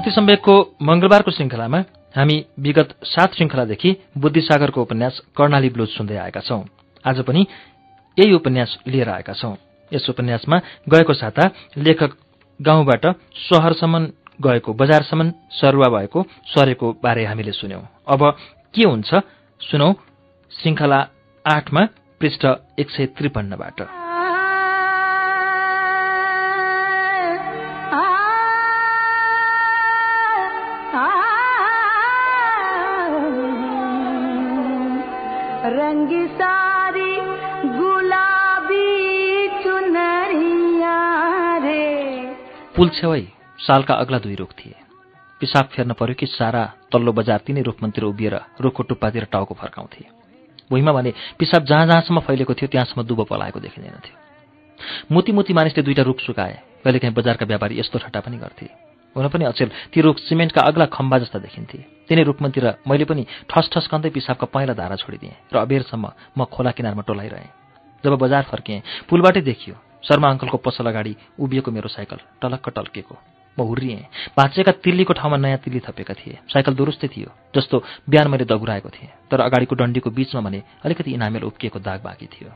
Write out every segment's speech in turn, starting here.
श्रुति सम्वेकको मंगलबारको श्रृङ्खलामा हामी विगत सात श्रृङ्खलादेखि बुद्धिसागरको उपन्यास कर्णाली ब्लुज सुन्दै आएका छौं। आज पनि यही उपन्यास लिएर आएका छौं। यस उपन्यासमा गएको साता लेखक गाउँबाट सहरसम्म गएको बजारसम्म सरुवा भएको सरेको बारे हामीले सुन्यौं। अब के हुन्छ सुनौ श्रृङ्खला आठमा पृष्ठ एक सय त्रिपन्नबाट। पुल छेउै सालका अग्ला दुई रुख थिए। पिसाब फेर्न पर्यो कि सारा तल्लो बजार तिनै रुखमन्तिर उभिएर रुखको टुप्पातिर टाउको फर्काउँथे। भुइँमा भने पिसाब जहाँ जहाँसम्म फैलेको थियो त्यहाँसम्म दुबो पलाएको देखिँदैन थियो मुती मुती मानिसले दुईटा रुख सुकाए। कहिलेकाहीँ बजारका व्यापारी यस्तो ठट्टा पनि गर्थे। हुन पनि अचेल ती रुख सिमेन्टका अग्ला खम्बा जस्ता देखिन्थे। तिनै रुखमन्तिर मैले पनि ठस कन्दै पिसाबका पहिला धारा छोडिदिएँ र अबेरसम्म म खोला किनारमा टोलाइरहेँ। जब बजार फर्किएँ पुलबाटै देखियो शर्मा अङ्कलको पसल अगाडि उभिएको मेरो साइकल टलक्क टल्केको। म हुर्रिएँ। भाँचेका तिल्लीको ठाउँमा नयाँ तिल्ली थपेका थिए। साइकल दुरुस्तै थियो जस्तो बिहान मैले दगुराएको थिएँ। तर अगाडिको डन्डीको बीचमा भने अलिकति इनामेल उप्किएको दाग बाँकी थियो।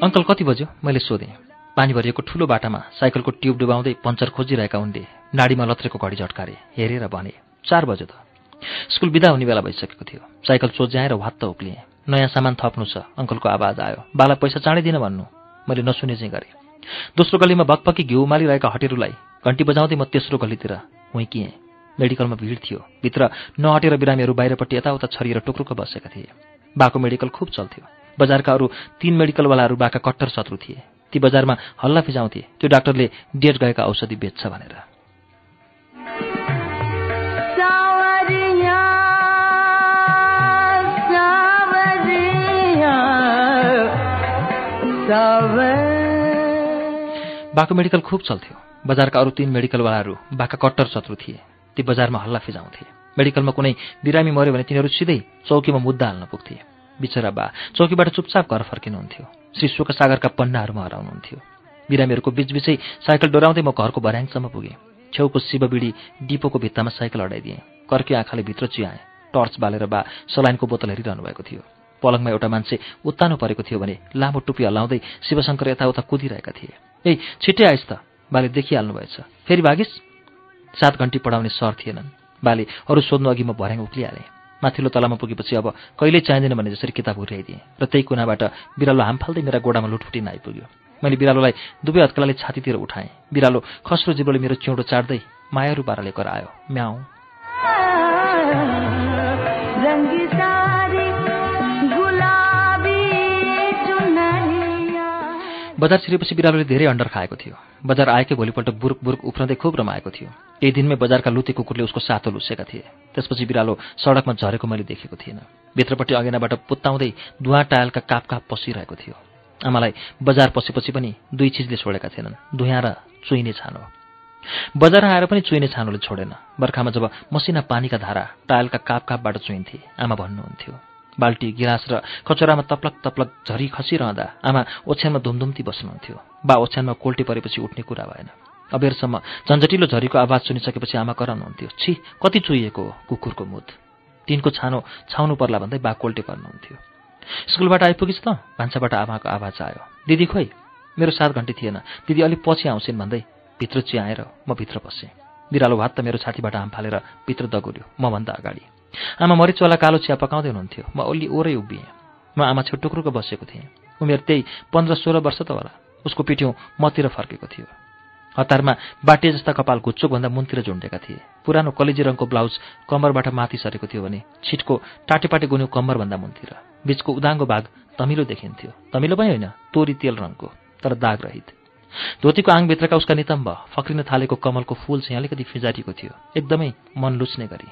अङ्कल कति बज्यो? मैले सोधेँ। पानी भरिएको ठुलो बाटामा साइकलको ट्युब डुबाउँदै पञ्चर खोजिरहेका उनले नाडीमा लत्रेको घडी झट्कारे हेरेर भने चार बज्यो त। स्कुल बिदा हुने बेला भइसकेको थियो। साइकल सोझ्याएर वात्त उक्लिएँ। नयाँ सामान थप्नु छ। अङ्कलको आवाज आयो बाला पैसा चाँडै दिन भन्नु। मैले नसुने चाहिँ गरेँ। दोस्रो गल्लीमा बकपकी घिउ मालिरहेका हटेरूलाई घन्टी बजाउँदै म तेस्रो गल्लीतिर हुइकिएँ। मेडिकलमा भिड थियो। भित्र नहटेर बिरामीहरू बाहिरपट्टि यताउता छरिएर टुक्रुक्क बसेका थिए। बाको मेडिकल खुब चल्थ्यो। बजारका अरू तीन मेडिकलवालाहरू बाका कट्टर शत्रु थिए। ती बजारमा हल्ला फिजाउँथे। त्यो डाक्टरले डेट गएका औषधि बेच्छ भनेर। बाको मेडिकल खुब चल्थ्यो। बजारका अरू तीन मेडिकलवालाहरू बाका कट्टर शत्रु थिए। ती बजारमा हल्ला फिजाउँथे। मेडिकलमा कुनै बिरामी मऱ्यो भने तिनीहरू सिधै चौकीमा मुद्दा हाल्न पुग्थे। बिचरा बा चौकीबाट चुपचाप घर फर्किनुहुन्थ्यो। श्री सुखसागरका पन्नाहरूमा हराउनुहुन्थ्यो। बिरामीहरूको बिचबिचै साइकल डोराउँदै म घरको भर्याङसम्म पुगेँ। छेउको शिवबिडी डिपोको भित्तामा साइकल अडाइदिएँ। कर्की आँखाले भित्र चियाएँ। टर्च बालेर बा सलाइनको बोतल हेरिरहनु भएको थियो। पलङमा एउटा मान्छे उत्तानो परेको थियो भने लामो टुप्पी हल्लाउँदै शिवशङ्कर यताउता कुदिरहेका थिए। ए छिट्टै आइस् त! बाले देखिहाल्नु भएछ। फेरि भागिस्? सात घन्टी पढाउने सर थिएनन्। बाले अरू सोध्नु अघि म भर्याङ उक्लिहालेँ। माथिल्लो तलामा पुगेपछि अब कहिल्यै चाहिँदैन भने जसरी किताब हुर्याइदिएँ र त्यही कुनाबाट बिरालो हाम फाल्दै मेरा गोडामा लुटफुटिन आइपुग्यो। मैले बिरालोलाई दुवै हत्कलाले छातीतिर उठाएँ। बिरालो खस्रो जिब्रोले मेरो चिउँडो चाट्दै मायारू पाराले करायो। म्याउ। बजार छिरेपछि बिरालोले धेरै अन्डर खाएको थियो। बजार आएकै भोलिपल्ट बुरुक बुरुक उफ्रँदै खुब रमाएको थियो। केही दिनमै बजारका लुते कुकुरले उसको सातो लुसेका थिए। त्यसपछि बिरालो सडकमा झरेको मैले देखेको थिइनँ भित्रपट्टि अगेनाबाट पुत्ताउँदै धुवा टायलका काप काप पसिरहेको थियो। आमालाई बजार पसेपछि पनि दुई चिजले छोडेका थिएनन्। धुयाँ र चुइने छानो। बजार आएर पनि चुइने छानोले छोडेन। बर्खामा जब मसिना पानीका धारा टायलका काप कापबाट चुइन्थे आमा भन्नुहुन्थ्यो बाल्टी गिलास र कचौरामा तप्लक तप्लक झरी खसिरहँदा आमा ओछ्यानमा धुमधुम्ती बस्नुहुन्थ्यो। बा ओछ्यानमा कोल्टी परेपछि उठ्ने कुरा भएन। अबेरसम्म झन्झटिलो झरीको आवाज सुनिसकेपछि आमा कराउनुहुन्थ्यो छि कति चुइएको हो कुकुरको मुद? तिनको छानो छाउनु पर्ला भन्दै बा कोल्टे पर्नुहुन्थ्यो। स्कुलबाट आइपुगिस् त भान्साबाट आमाको आवाज आयो दिदी खोइ मेरो सात घन्टी थिएन। दिदी अलिक पछि आउँछिन् भन्दै भित्र चियाएर म भित्र पसेँ बिरालो भात त मेरो छातीबाट हाम फालेर भित्र दगुर्यो मभन्दा अगाडि आमा मरिचवाला कालो चिया पकाउँदै हुनुहुन्थ्यो। म ओली ओरै उभिएँ। म आमा छेउ टुक्रुको बसेको थिएँ। उमेर त्यही पन्ध्र सोह्र वर्ष त होला। उसको पिठ्यौँ मतिर फर्केको थियो। हतारमा बाटे जस्ता कपाल घुच्चोकभन्दा मुनतिर झुन्डेका थिए। पुरानो कलेजी रङको ब्लाउज कम्मरबाट माथि सरेको थियो भने छिटको टाटेपाटे गुन्यो कम्मरभन्दा मुनतिर। बीचको उदाङ्गो भाग तमिलो देखिन्थ्यो। तमिलो पनि होइन तोरी तेल रङको तर दाग रहित धोतीको आङभित्रका उसका नितम्ब फक्रिन थालेको कमलको फूल चाहिँ अलिकति फिजाटिएको थियो। एकदमै मन लुच्ने गरी।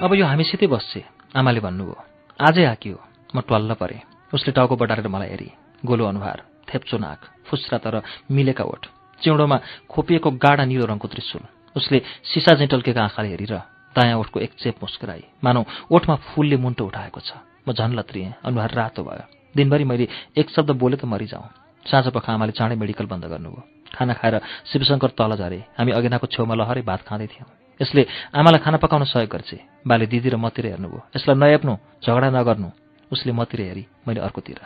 अब यो हामीसितै बस्छे। आमाले भन्नुभयो आजै आकियो म ट्वाल्ल परेँ। उसले टाउको बटारेर मलाई हेरी। गोलो अनुहार थेप्चो नाक फुस्रा तर मिलेका ओठ चिउँडोमा खोपिएको गाढा निलो रङको त्रिशुल। उसले सिसा झैँ टल्केका आँखाले हेरेर दायाँ ओठको एक चेप मुस्कुराई मानौ ओठमा फुलले मुन्टो उठाएको छ। म झन् लत्रिएँ अनुहार रातो भयो। दिनभरि मैले एक शब्द बोले त मरिजाउँ। साँझ पख आमाले चाँडै मेडिकल बन्द गर्नुभयो। खाना खाएर शिवशङ्कर तल झरे। हामी अगेनाको छेउमा लहरै भात खाँदै थियौँ। यसले आमालाई खाना पकाउन सहयोग गर्छे। बाले दिदी र मतिर हेर्नुभयो। यसलाई नहेप्नु झगडा नगर्नु उसले मतिर हेरी मैले अर्कोतिर।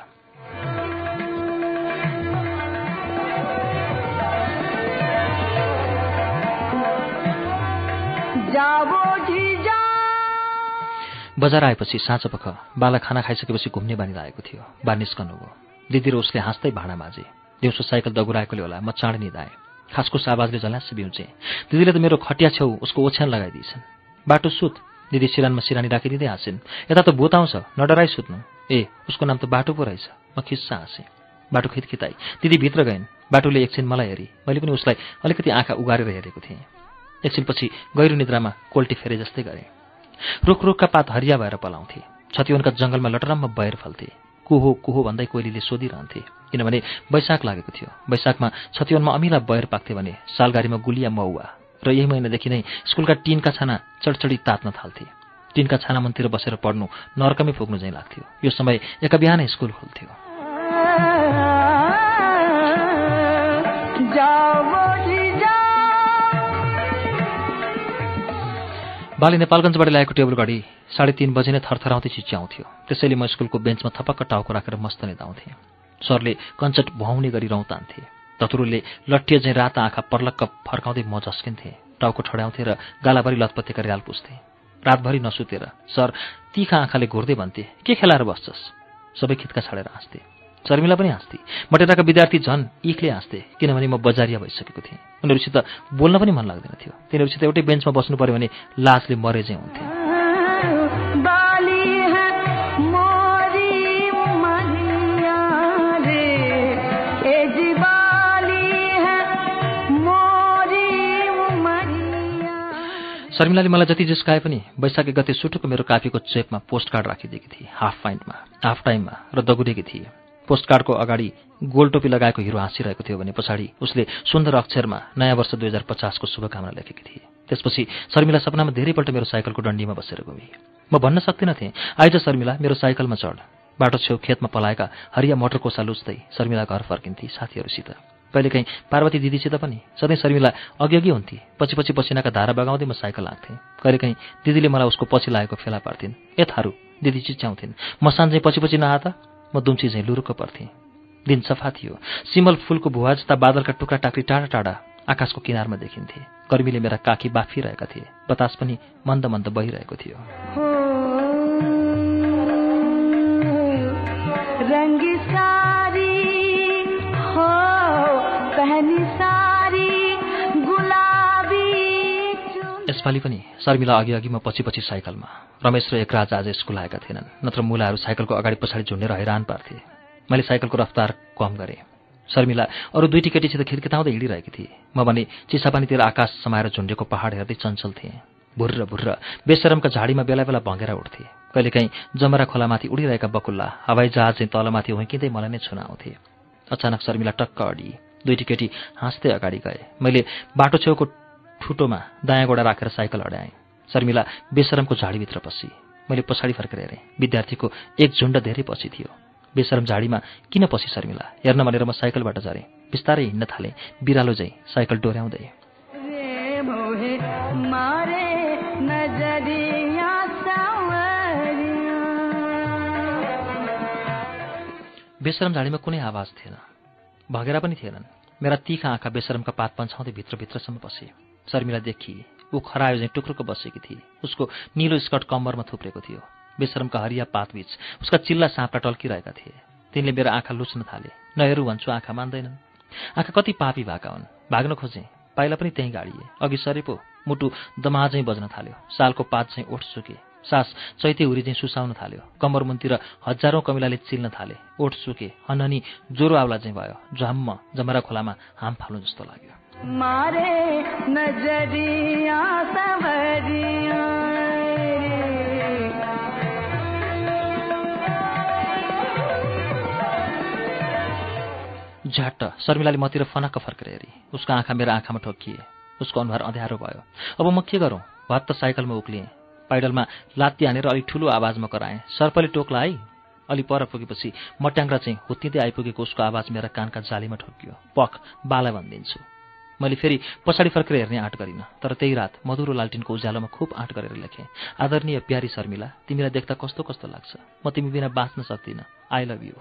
बजार आएपछि साँझ पख बाला खाना खाइसकेपछि घुम्ने बानी लागेको थियो। बा निस्कनुभयो। दिदी र उसले हाँस्दै भाँडा माझे। दिउँसो साइकल दगुराएकोले होला म चाँडै निधाएँ खासको साबाजले झल्यास बिउचे। दिदीले त मेरो खटिया छेउ उसको ओछ्यान लगाइदिएछन्। बाटो सुत। दिदी सिरानमा सिरानी राखिदिँदै हाँसिन्। यता त भूत आउँछ नडराइ सुत्नु। ए उसको नाम त बाटो पो रहेछ। म खिस्सा हाँसेँ। बाटो खितखिताई। दिदी भित्र गइन्। बाटोले एकछिन मलाई हेरी। मैले पनि उसलाई अलिकति आँखा उगारेर हेरेको थिएँ। एकछिनपछि गहिरो निद्रामा कोल्टी फेरे जस्तै गरेँ। रुख रुखका पात हरिया भएर पलाउँथे। छतिवनका जङ्गलमा लटरम्म बयर फल्थे। कुहो कुहो भन्दै कोइलीले सोधिरहन्थे किनभने वैशाख लागेको थियो। वैशाखमा छतिवनमा अमिला बयर पाक्थे भने सालगारीमा गुलिया मौवा र यही महिनादेखि नै स्कुलका टिनका छाना चडचडी तात्न थाल्थे। टिनका छाना मनतिर बसेर पढ्नु नर्कमै पुग्नु चाहिँ लाग्थ्यो। यो समय एका बिहानै स्कुल खोल्थ्यो। बाले नेपालगञ्जबाट ल्याएको टेबल घडी साढे तिन बजे नै थरथराउँदै चिच्याउँथ्यो। त्यसैले म स्कुलको बेन्चमा थपक्क टाउको राखेर मस्त निदाउँथेँ सरले कञ्चट भुहाउने गरी रौँ तान्थे। धतुरुले लट्ठिए चाहिँ राता आँखा पर्लक्क फर्काउँदै म झस्किन्थेँ। टाउको ठड्याउँथे र गालाभरि लतपत्तेका रियाल पुस्थे। रातभरि नसुतेर सर तिखा आँखाले घुर्दै भन्थे के खेलाएर बस्छस्? सबै खितका छाडेर हाँस्थे। शर्मिला पनि हाँस्थे। मटेराका विद्यार्थी झन् इखले हाँस्थे किनभने म बजारिया भइसकेको थिएँ। उनीहरूसित बोल्न पनि मन लाग्दैन थियो। तिनीहरूसित एउटै बेन्चमा बस्नु पऱ्यो भने लासले मरे चाहिँ हुन्थे। शर्मिलाले मलाई जति जिस्काए पनि वैशाखी गते सुटुको मेरो काफीको चेपमा पोस्ट कार्ड राखिदिएकी थिए। हाफ पाइन्टमा हाफ टाइममा र दगुरेकी थिए। पोस्ट कार्डको अगाडि गोल टोपी लगाएको हिरो हाँसिरहेको थियो भने पछाडि उसले सुन्दर अक्षरमा नयाँ वर्ष दुई हजार पचासको शुभकामना लेखेकी थिए। त्यसपछि शर्मिला सपनामा धेरैपल्ट मेरो साइकलको डन्डीमा बसेर घुमे म भन्न सक्दिनँ थिएँ आइज शर्मिला मेरो साइकलमा चढ। बाटो छेउ खेतमा पलाएका हरिया मोटर कोसा लुच्दै शर्मिला घर फर्किन्थे साथीहरूसित। कहिलेकाहीँ पार्वती दिदीसित पनि सधैँ शर्मिला अघि अघि हुन्थे। पछि पछि पसिनाका धारा बगाउँदै म साइकल हाँक्थेँ कहिलेकाहीँ दिदीले मलाई उसको पछि लागेको फेला पार्थिन्। ए थारू दिदी चिच्याउँथिन्। म साँझै पछि पछि नहा त। म दुम्ची झैँ लुरुक्क पर्थेँ। दिन सफा थियो। सिमल फूलको भुवा जस्ता बादलका टुक्रा टाक्री टाढा टाढा आकाशको किनारमा देखिन्थे। गर्मीले मेरा काखी बाफिरहेका थिए। बतास पनि मन्द मन्द बहिरहेको थियो। यसपालि पनि शर्मिला अघि अघि म पछि पछि साइकलमा। रमेश र एकराज आज स्कुल आएका थिएनन्। नत्र मुलाहरू साइकलको अगाडि पछाडि झुन्डेर हैरान पार्थे। मैले साइकलको रफ्तार कम गरेँ। शर्मिला अरू दुईटी केटीसित खिर्किताउँदै हिँडिरहेकी थिए। म भने चिसापानीतिर आकाश समाएर झुन्डेको पहाड हेर्दै चञ्चल थिएँ। भुर्र भुर्र बेसरमका झाडीमा बेला बेला भँगेर उठ्थे। कहिलेकाहीँ जमरा खोलामाथि उडिरहेका बकुल्ला हवाई जहाज चाहिँ तलमाथि हुँकिँदै मलाई नै छुनाउँथे। अचानक शर्मिला टक्क अडी। दुईटी केटी हाँस्दै अगाडि गए। मैले बाटो छेउको ठुटोमा दायाँ गोडा राखेर साइकल अड्याएँ। शर्मिला बेसरमको झाडीभित्र पसी मैले पछाडि फर्केर हेरेँ। विद्यार्थीको एक झुन्ड धेरै पछि थियो। बेसरम झाडीमा किन पछि शर्मिला? हेर्न भनेर म साइकलबाट झरेँ। बिस्तारै हिँड्न थालेँ। बिरालो चाहिँ साइकल डोर्याउँदै। बेसरम झाडीमा कुनै आवाज थिएन। भगेरा पनि थिएनन्। मेरा तिखा आँखा बेसरमका पात पन्छाउँदै भित्रभित्रसम्म बसे शर्मिला देखिए ऊ खरायो चाहिँ टुक्रुको बसेकी थिए उसको निलो स्कर्ट कम्बरमा थुप्रेको थियो। बेसरमका हरिया पातबीच उसका चिल्ला साँपका टल्किरहेका थिए। तिनले मेरो आँखा लुच्न थाले। नहेरु भन्छु आँखा मान्दैनन्। आँखा कति पापी भएका हुन्। भाग्न खोजेँ। पाइला पनि त्यहीँ गाडिए। अघि सरे पो मुटु दमाजै बज्न थाल्यो। सालको पात चाहिँ ओठ सुके सास चैते हुरी चाहिँ सुसाउन थाल्यो। कम्बर मुनतिर हजारौँ कमिलाले चिल्न थाले। ओठ सुके हनहनी ज्वरो आउला चाहिँ भयो। झम्म जमरा खोलामा हाम फाल्नु जस्तो लाग्यो। मारे नजरिया झ्याट्ट शर्मिलाले मतिर फनक्क फर्केर हेरी। उसको आँखा मेरो आँखामा ठोक्किए। उसको अनुहार अँध्यारो भयो। अब म के गरौँ? भत्त साइकलमा उक्लिएँ। पाइडलमा लात्ती हानेर अलिक ठुलो आवाजमा कराएँ। सर्पले टोक्ला है अलि पर पुगेपछि मट्याङ्ग्रा चाहिँ हुत्तिँदै आइपुगेको उसको आवाज मेरा कानका जालीमा ठोक्कियो पख बाला भनिदिन्छु। मैले फेरि पछाडि फर्केर हेर्ने आँट गरिनँ तर त्यही रात मधुरो लालटिनको उज्यालोमा खुब आँट गरेर लेखेँ आदरणीय प्यारी शर्मिला तिमीलाई देख्दा कस्तो कस्तो लाग्छ? म तिमी बिना बाँच्न सक्दिनँ। आई लभ यु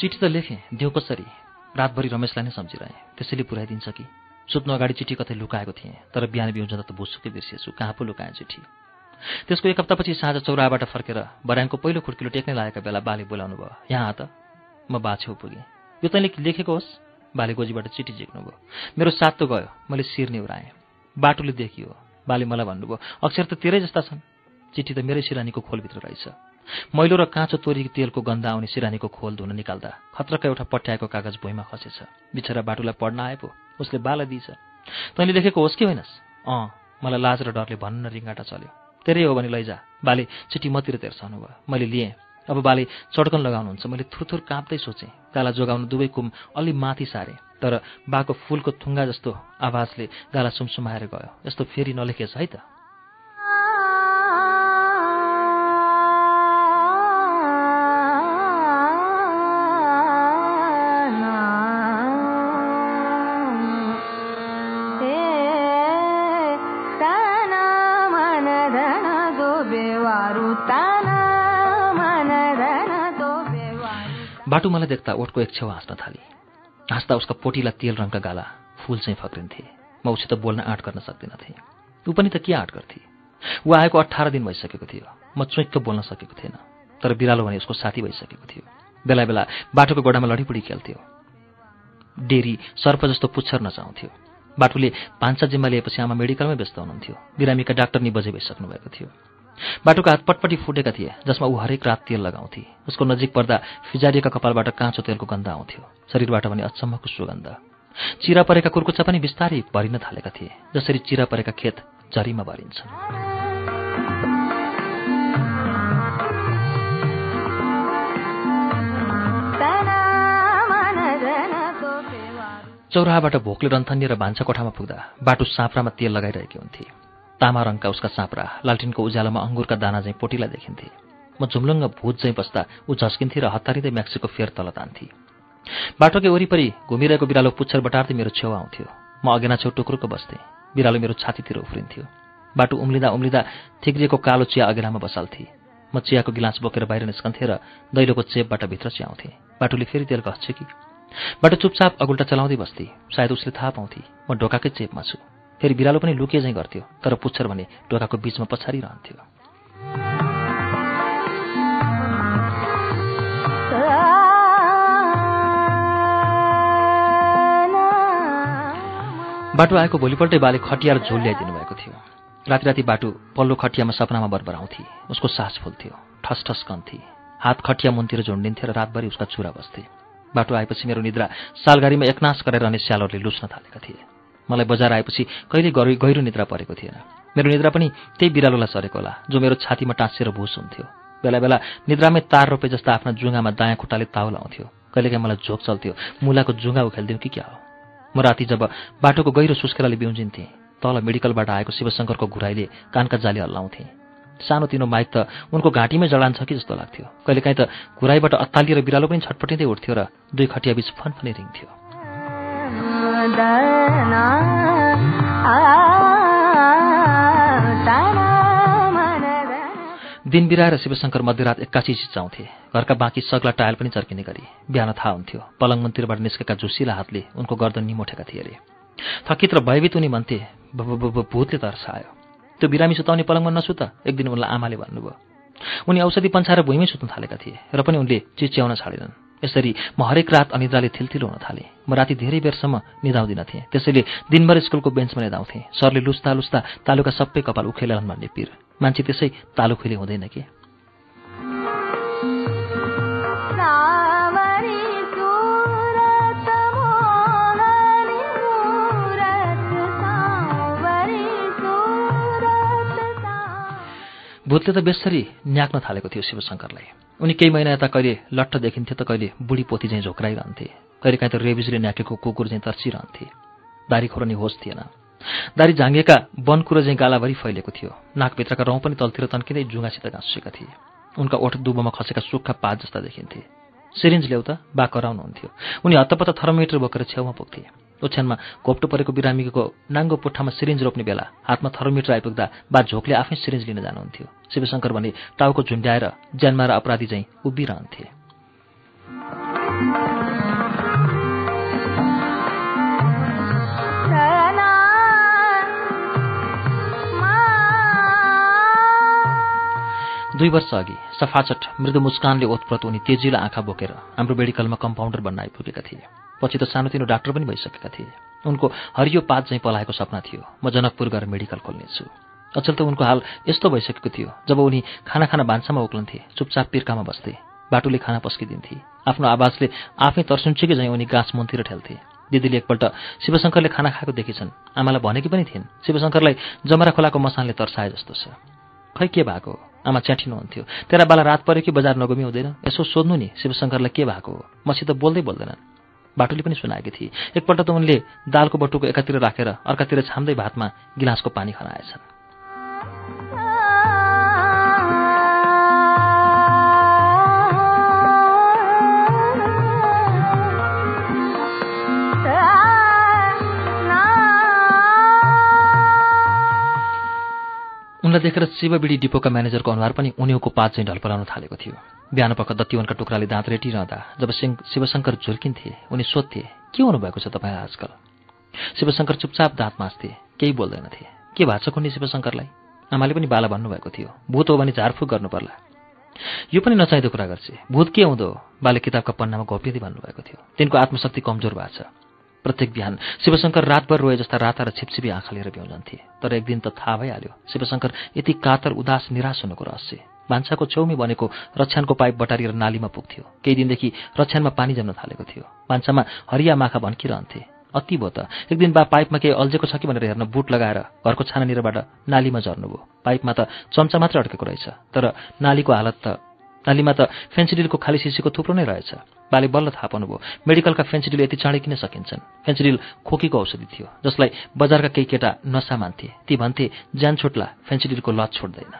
चिठी त लेखेँ देऊ कसरी रातभरि रमेशलाई नै सम्झिरहेँ। त्यसैले पुऱ्याइदिन्छ कि? सुत्नु अगाडि चिठी कतै लुकाएको थिएँ तर बिहान बिउजँदा त बुझ्छु बिर्सिएछु। कहाँ पो लुकाएँ चिठी? त्यसको एक हप्तापछि साँझ चौराबाट फर्केर बर्याङको पहिलो खुड्किलो टेक्नै लागेका बेला बाले बोलाउनु भयो। यहाँ त? म बाछेउ पुगेँ यो तैँले लेखेको होस्? बाले गोजीबाट चिठी झिक्नुभयो। मेरो साथ त गयो। मैले शिर निहुराएँ बाटोले देखियो। बाले मलाई भन्नुभयो अक्षर त तेरै जस्ता छन्। चिठी त मेरै सिरानीको खोलभित्र रहेछ। मैलो र काँचो तोरी तेलको गन्ध आउने सिरानीको खोल धुन निकाल्दा खत्रका एउटा पट्याएको कागज भुइँमा खसेछ। बिचरा बाटुलाई पढ्न आए उसले बाला दिइछ तैँले लेखेको होस् कि होइनस्? अँ मलाई लाज र डरले भन्न रिङ्गाटा चल्यो। तेरै हो भने लैजा। बाले चिठी मतिर तेर्साउनु भयो मैले लिएँ। अब बाले चड्कन लगाउनुहुन्छ। मैले थुरथुर काँप्दै सोचेँ। गाला जोगाउनु दुवै कुम अलि माथि सारे। तर बाको फुलको थुङ्गा जस्तो आवाजले गाला सुमसुमाएर गयो। यस्तो फेरि नलेखेछ है त। बाटो मलाई देख्दा ओठको एक छेउ हाँस्न थाली। हाँस्दा उसका पोटिला तेल रङका गाला फुल चाहिँ फक्रिन्थे म उसित बोल्न आँट गर्न सक्दिनथेँ ऊ पनि त के आँट गर्थे? ऊ आएको अठार दिन भइसकेको थियो। म चुइक्क बोल्न सकेको थिएन। तर बिरालो भने उसको साथी भइसकेको थियो। बेला बेला बाटोको गोडामा लडीपुडी खेल्थ्यो। डेरी सर्प जस्तो पुच्छर नचाउँथ्यो। बाटुले पाँचा जिम्मा लिएपछि आमा मेडिकलमै व्यस्त हुनुहुन्थ्यो। बिरामीका डाक्टर नि बजे भइसक्नु भएको थियो। बाटोका हात पटपट्टि फुटेका थिए जसमा ऊ हरेक रात तेल लगाउँथे। उसको नजिक पर्दा फिजारिएका कपालबाट काँचो तेलको गन्ध आउँथ्यो। शरीरबाट पनि अचम्मको सुगन्ध। चिरा परेका कुर्कुच्चा पनि बिस्तारै भरिन थालेका थिए जसरी चिरा परेका खेत झरीमा भरिन्छ। चौराहाबाट भोकले र भान्सा कोठामा पुग्दा बाटो साँप्रामा तेल लगाइरहेकी हुन्थे। तामा रङका उसका साँप्रा लालटिनको उज्यालोमा अङ्गुरका दाना चाहिँ पोटिला देखिन्थे। म झुम्लुङ्ग भूत चाहिँ बस्दा ऊ झस्किन्थे र हतारिँदै म्याक्सीको फेर तल तान्थे। बाटोकै वरिपरि घुमिरहेको बिरालो पुच्छर बटार्दै मेरो छेउ आउँथ्यो। म अगेना छेउ टुक्रुको बस्थेँ। बिरालो मेरो छातीतिर उफ्रिन्थ्यो। बाटो उम्लिँदा उम्लिँदा थिग्रिएको कालो चिया अगेनामा बसाल्थे। म चियाको गिलास बोकेर बाहिर निस्कन्थेँ र दैलोको चेपबाट भित्र च्याउँथेँ। बाटोले फेरि तेल घस्छ कि? बाटो चुपचाप अगुल्टा चलाउँदै बस्थे। सायद उसले थाहा पाउँथे म ढोकाकै चेपमा छु। फेरि बिरालो पनि लुके झैँ गर्थ्यो तर पुच्छर भने ढोकाको बिचमा पछाडि रहन्थ्यो। बाटो आएको भोलिपल्टै बाले खटिया र झोल ल्याइदिनु भएको थियो। राति राति बाटो पल्लो खटियामा सपनामा बरबराउँथे उसको सास फुल्थ्यो ठस ठस कन्थे। हात खटिया मुनतिर झुन्डिन्थे र रातभरि उसका चुरा बस्थे बाटो आएपछि मेरो निद्रा सालगारीमा एकनाश गरेर अनि स्यालहरूले लुच्न थालेका थिए। मलाई बजार आएपछि कहिले गहिरो गहिरो निद्रा परेको थिएन। मेरो निद्रा पनि त्यही बिरालोलाई सरेको होला जो मेरो छातीमा टाँसिएर भुस हुन्थ्यो। बेला बेला निद्रामै तार रोपे जस्ता आफ्ना जुङ्गामा दायाँ खुट्टाले ताउ लाउँथ्यो कहिलेकाहीँ मलाई झोक चल्थ्यो मुलाको जुङ्गा उखेल्दिउँ कि क्या हो? म राति जब बाटोको गहिरो सुस्केराले बिउजिन्थेँ तल मेडिकलबाट आएको शिवशङ्करको घुराइले कानका जाली हल्लाउँथेँ। सानो तिनो माइक त उनको घाँटीमै जडान्छ कि जस्तो लाग्थ्यो। कहिलेकाहीँ त घुराइबाट अत्तालिएर बिरालो पनि छटपटिँदै उठ्थ्यो र दुई खटिया बिच फनफनी रिङ्थ्यो। दिन बिराएर शिवशङ्कर मध्यरात एक्कासी चिचाउँथे घरका बाँकी सग्ला टायल पनि चर्किने गरी बिहान थाहा हुन्थ्यो। पलङ मन्दिरबाट निस्केका झुसिला हातले उनको गर्दन निमोठेका थिए अरे थकित र भयभीत उनी भन्थे "ब- ब- ब- भूतले तर्सायो त्यो बिरामी सुताउने पलङमा नसुत एक दिन उनलाई आमाले भन्नुभयो। उनी औषधि पन्छाएर भुइँमै सुत्न थालेका थिए र पनि उनले चिच्याउन छाडेनन्। यसरी म हरेक रात अनिद्राले थिलथिलो हुन थालेँ। म राति धेरै बेरसम्म निदाउँदिन थिएँ। त्यसैले दिनभर स्कुलको बेन्चमा निदाउँथेँ। सरले लुस्ता लुस्ता तालुका सबै कपाल उखेलन् भन्ने पिर मान्छे त्यसै तालु खुइले हुँदैन कि? भूतले त बेसरी न्याक्न थालेको थियो शिवशङ्करलाई उनी केही महिना यता कहिले लट्ठ देखिन्थे त कहिले बुढी पोथी चाहिँ झोक्राइरहन्थे। कहिले काहीँ त रेबिजले न्याकेको कुकुर चाहिँ तर्सिरहन्थे। दारी खोर्ने होस थिएन। दारी झाँगेका वनकुरो चाहिँ गालाभरि फैलिएको थियो। नाकभित्रका रौँ पनि तलतिर तन्किँदै जुङ्गासित गाँसिएका थिए। उनका ओठ दुबोमा खसेका सुक्खा पात जस्ता देखिन्थे। सिरिन्ज ल्याउ त बा कराउनुहुन्थ्यो उनी हत्तपत्त थर्मोमिटर बोकेर छेउमा पुग्थे। ओछ्यानमा घोप्टो परेको बिरामीको नाङ्गो पुट्ठामा सिरिन्ज रोप्ने बेला हातमा थर्मोमिटर आइपुग्दा बा झोकले आफै सिरिन्ज लिन जानुहुन्थ्यो। शिवशङ्कर भने टाउको झुन्ड्याएर ज्यानमारा अपराधी चाहिँ उभिरहन्थे। दुई वर्ष अघि सफाचट मृदु मुस्कानले ओतप्रत उनी तेजिलो आँखा बोकेर हाम्रो मेडिकलमा कम्पाउन्डर बन्न आइपुगेका थिए। पछि त सानोतिनो डाक्टर पनि भइसकेका थिए। उनको हरियो पात चाहिँ पलाएको सपना थियो। म जनकपुर गएर मेडिकल खोल्नेछु। अचेल त उनको हाल यस्तो भइसकेको थियो जब उनी खाना खाना भान्सामा उक्लन्थे चुपचाप पिर्कामा बस्थे बाटुले खाना पस्किदिन्थे। आफ्नो आवाजले आफै तर्सुन्चेकै चाहिँ उनी गाँस मुनतिर ठेल्थे दिदीले एकपल्ट शिवशङ्करले खाना खाएको देखेछन् आमालाई भनेकी पनि थिइन्? शिवशङ्करलाई जमरा खोलाको मसानले तर्साए जस्तो छ। खै के भएको? आमा च्याठिनुहुन्थ्यो। तेरा बाला रात पऱ्यो कि बजार नगमी हुँदैन यसो सोध्नु नि शिवशङ्करलाई के भएको हो? मसित बोल्दै बोल्दैनन्। बाटुले पनि सुनाएकी थिए। एकपल्ट त उनले दालको बटुको एकातिर राखेर अर्कातिर छाम्दै भातमा गिलासको पानी खनाएछन्। उनलाई देखेर शिवबिडी डिपोका म्यानेजरको अनुहार पनि उनीहरूको पात चाहिँ ढलपलाउन थालेको थियो। बिहान पख दत्तीवनका टुक्राले दाँत रेटिरहँदा जब सिंह शिवशङ्कर झुल्किन्थे उनी सोध्थे के हुनुभएको छ तपाईँ आजकल? शिवशङ्कर चुपचाप दाँत माझ्थे केही बोल्दैनथे। के भएको छ कुन्नी शिवशङ्करलाई आमाले पनि बाला भन्नुभएको थियो। भूत हो भने झारफुक गर्नु पर्ला यो पनि नचाहिँदो कुरा गर्छ। भूत के हुँदो? बाले किताबका पन्नामा घोपिँदै भन्नुभएको थियो। तिनको आत्मशक्ति कमजोर भएको छ। प्रत्येक बिहान शिवशङ्कर रातभर रोए जस्ता राता र छिपछिपी आँखा लिएर भ्याउँजन्थे तर एक दिन त थाहा भइहाल्यो शिवशङ्कर यति कातर उदास निराश हुनुको रहस्य। भान्साको छेउमै बनेको रक्षानको पाइप बटारिएर नालीमा पुग्थ्यो। केही दिनदेखि रक्षानमा पानी जम्न थालेको थियो। भान्सामा हरिया माखा भन्किरहन्थे। अति भयो त। एक दिन बा पाइपमा केही अल्झेको छ कि भनेर हेर्न बुट लगाएर घरको छानानिरबाट नालीमा झर्नुभयो। पाइपमा त चम्चा मात्र अड्केको रहेछ। तर नालीको हालत त नालीमा त फेन्सिडिलको खाली सिसीको थुप्रो नै रहेछ। बाले बल्ल थाहा पाउनुभयो मेडिकलका फेन्सिडिल यति चाँडै किन सकिन्छन्? फेन्सिडिल खोकीको औषधि थियो जसलाई बजारका केही केटा नसा मान्थे ती भन्थे ज्यान छोट्ला फेन्सिडिलको लत छोड्दैन।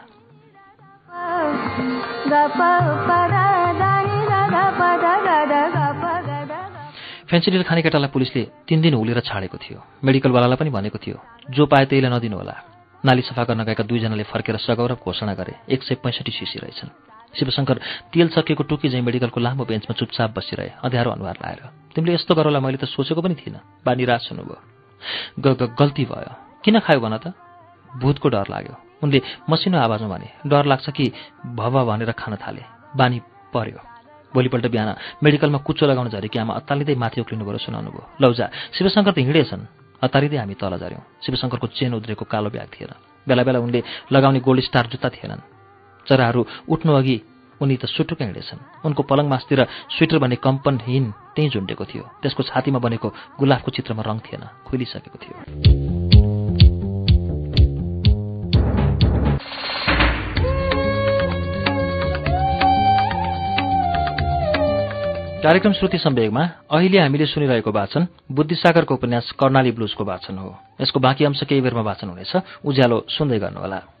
फेन्सिडिल खाने केटालाई पुलिसले तिन दिन हुलेर छाडेको थियो। मेडिकलवालालाई पनि भनेको थियो जो पाए त्यहीलाई नदिनु होला नाली सफा गर्न गएका दुईजनाले फर्केर सगौरव घोषणा गरे। एक सय पैँसठी सिसी रहेछन्। शिवशङ्कर तेल सकिएको टुकी चाहिँ मेडिकलको लामो बेन्चमा चुपचाप बसिरहे। अँध्यारो अनुहार लाएर। तिमीले यस्तो गरौँला मैले त सोचेको पनि थिइनँ। बा निराश हुनुभयो। ग गल्ती भयो। किन खायो भन त? भूतको डर लाग्यो। उनले मसिनो आवाजमा भने डर लाग्छ कि भव भनेर खान थाले। बानी पर्यो। भोलिपल्ट बिहान मेडिकलमा कुचो लगाउन झरेकी आमा अत्तालिँदै माथि उक्लिनु गएर सुनाउनु भयो लौजा शिवशङ्कर त हिँडेछन् हतारिँदै हामी तल झऱ्यौँ। शिवशङ्करको चेन उद्रेको कालो ब्याग थिएन। बेला बेला उनले लगाउने गोल्ड स्टार जुत्ता थिएनन्। चराहरू उठ्नु अघि उनी त सुटुकै हिँडेछन् उनको पलङ मास्तिर स्वेटर भन्ने कम्पनहीन त्यहीँ झुन्डेको थियो। त्यसको छातीमा बनेको गुलाबको चित्रमा रङ थिएन खुलिसकेको थियो। कार्यक्रम श्रुति सम्वेगमा अहिले हामीले सुनिरहेको वाचन बुद्धिसागरको उपन्यास कर्णाली ब्लुजको वाचन हो। यसको बाँकी अंश केही बेरमा वाचन हुनेछ। उज्यालो सुन्दै गर्नुहोला।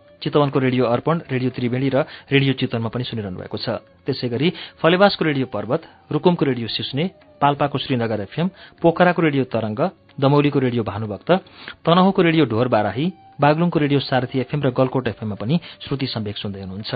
चितवनको रेडियो अर्पण रेडियो त्रिवेणी र रेडियो चितवनमा पनि सुनिरहनु भएको छ। त्यसै गरी फलेवासको रेडियो पर्वत रुकुमको रेडियो सिस्ने पाल्पाको श्रीनगर एफएम पोखराको रेडियो तरंग दमौलीको रेडियो भानुभक्त तनहुको रेडियो ढोर बाराही बागलुङको रेडियो सारथी एफएम र गलकोट एफएममा पनि श्रुति सम्वेक सुन्दै हुनुहुन्छ।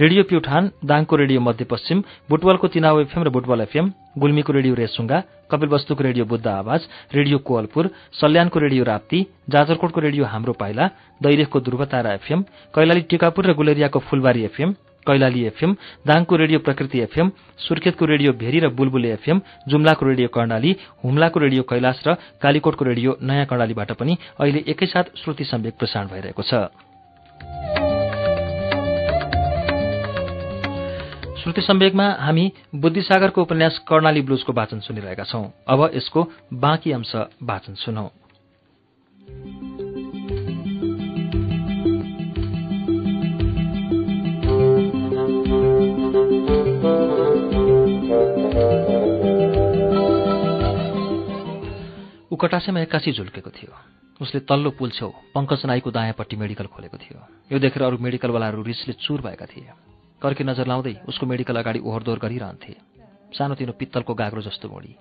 रेडियो प्युठान दाङको रेडियो मध्यपश्चिम बुटवलको तिनाउ एफएम र बुटवल एफएम गुल्मीको रेडियो रेसुङ्गा कपिलवस्तुको रेडियो बुद्ध आवाज रेडियो कोवलपुर सल्यानको रेडियो राप्ती जाजरकोटको रेडियो हाम्रो पाइला दैलेखको ध्रुवतारा एफएम कैलाली टिकापुर र गुलेरियाको फुलबारी एफएम कैलाली एफएम दाङको रेडियो प्रकृति एफएम सुर्खेतको रेडियो भेरी र बुलबुले एफएम जुम्लाको रेडियो कर्णाली हुम्लाको रेडियो कैलाश र कालीकोटको रेडियो नयाँ कर्णालीबाट पनि अहिले एकैसाथ श्रुति सम्वेक प्रसारण भइरहेको छ। श्रुति सम्वेकमा हामी बुद्धिसागरको उपन्यास कर्णाली ब्लुजको वाचन सुनिरहेका छौं। अब यसको बाँकी अंश वाचन सुनौ। ऊ कटासेमा एक्कासी झुल्केको थियो। उसले तल्लो पुल छेउ पङ्कज नाईको दायाँपट्टि मेडिकल खोलेको थियो। यो देखेर अरू मेडिकलवालाहरू रिसले चुर भएका थिए। कर्की नजर लाउँदै उसको मेडिकल अगाडि ओहोरदोहोर गरिरहन्थे। सानोतिनो पित्तलको गाग्रो जस्तो भोडी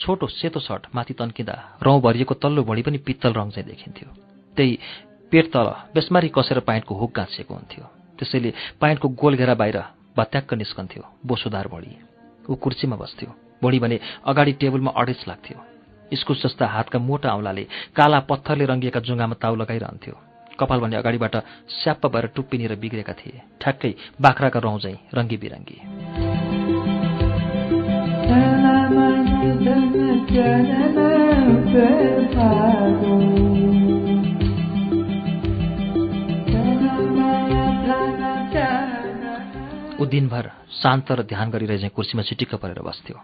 छोटो सेतो सर्ट माथि तन्किँदा रौँ भरिएको तल्लो भोडी पनि पित्तल रङ चाहिँ देखिन्थ्यो। त्यही पेट तल बेसमारी कसेर पाइन्टको हुक गाँसिएको हुन्थ्यो। त्यसैले पाइन्टको गोल घेरा बाहिर भत्याक्क निस्कन्थ्यो बोसोदार भोडी। ऊ कुर्सीमा बस्थ्यो। भोडी भने अगाडि टेबलमा अडेस लाग्थ्यो। इस्कुस जस्ता हातका मोटा औँलाले काला पत्थरले रङ्गिएका जुङ्गामा ताउ लगाइरहन्थ्यो। कपाल भने अगाडिबाट स्याप्प भएर टुप्पिनेर बिग्रेका थिए। ठ्याक्कै बाख्राका रौँ रङ्गी बिरङ्गी ऊ दिनभर शान्त र ध्यान गरिरहे चाहिँ कुर्सीमा चिटिक्क परेर बस्थ्यो।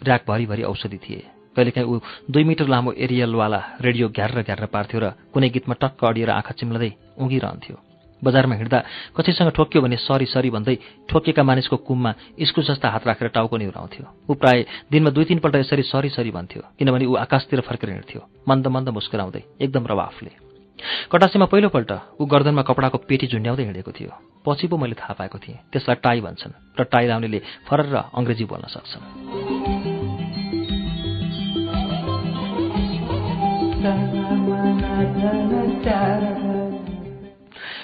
ऱ्याक भरिभरि औषधि थिए। कहिलेकाहीँ ऊ दुई मिटर लामो एरियलवाला रेडियो घ्यार घ्यार पार्थ्यो र कुनै गीतमा टक्क अडिएर आँखा चिम्लदै उघिरहन्थ्यो बजारमा हिँड्दा कसैसँग ठोक्यो भने सरी सरी भन्दै ठोकिएका मानिसको कुममा इस्कुस जस्ता हात राखेर टाउको निहुराउँथ्यो। ऊ प्राय दिनमा दुई तिनपल्ट यसरी सरी सरी भन्थ्यो किनभने ऊ आकाशतिर फर्केर हिँड्थ्यो मन्द मन्द मुस्कुराउँदै एकदम रवाफले। कटासेमा पहिलोपल्ट ऊ गर्दनमा कपडाको पेटी झुन्ड्याउँदै हिँडेको थियो। पछि पो मैले थाहा पाएको थिएँ त्यसलाई टाई भन्छन् र टाई लाउनेले फरर र अङ्ग्रेजी बोल्न सक्छन्।